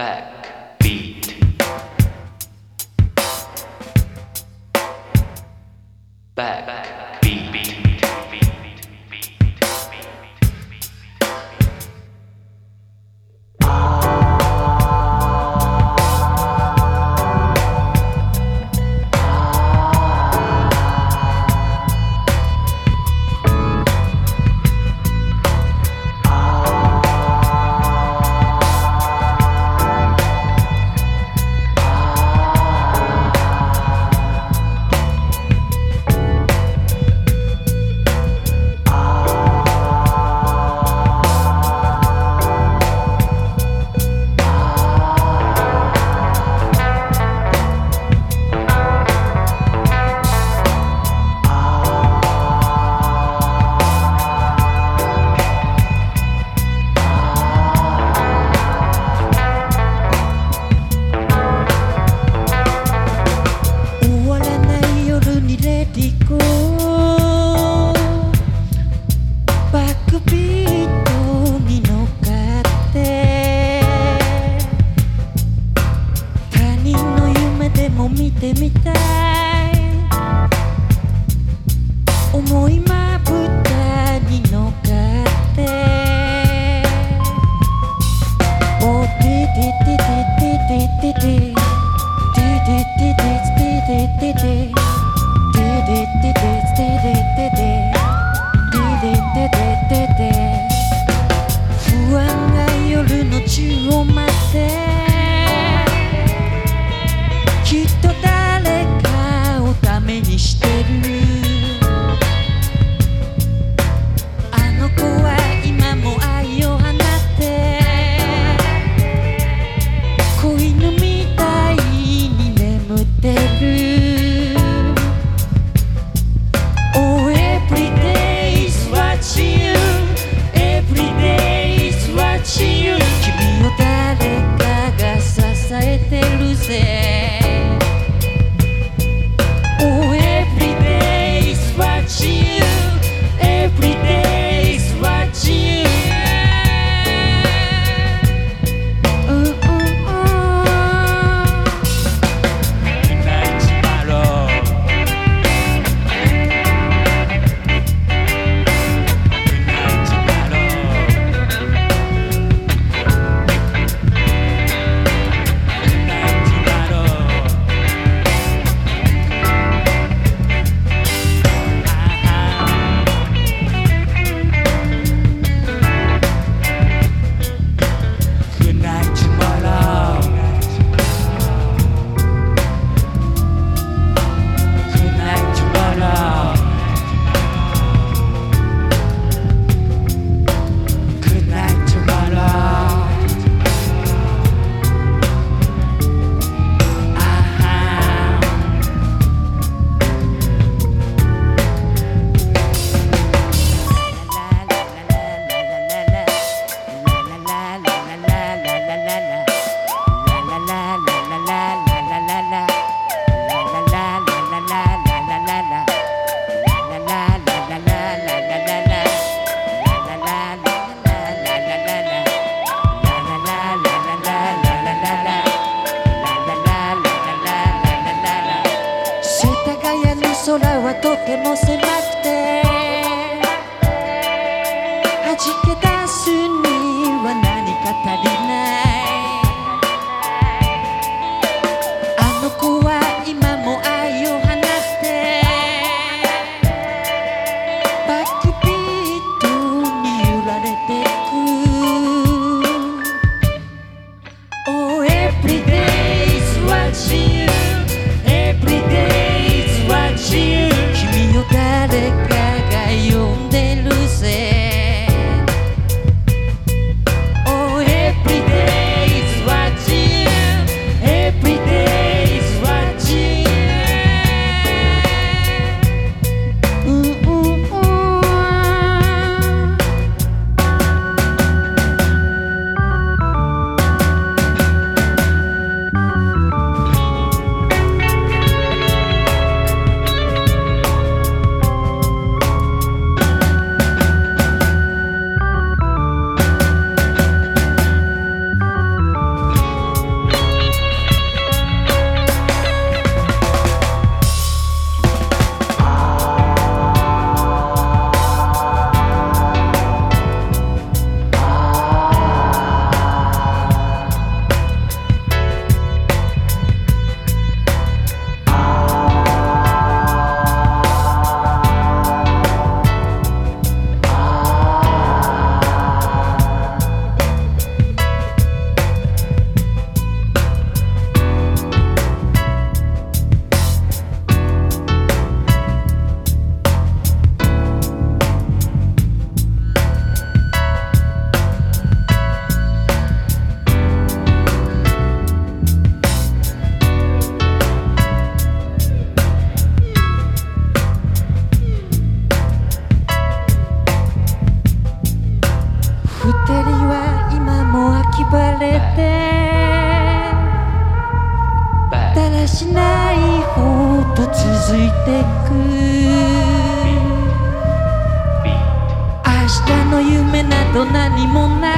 Backbeat. Back. Back. ってみたい she after 二人は今も秋晴れてだらしないほど続いてく。明日の夢など何もない。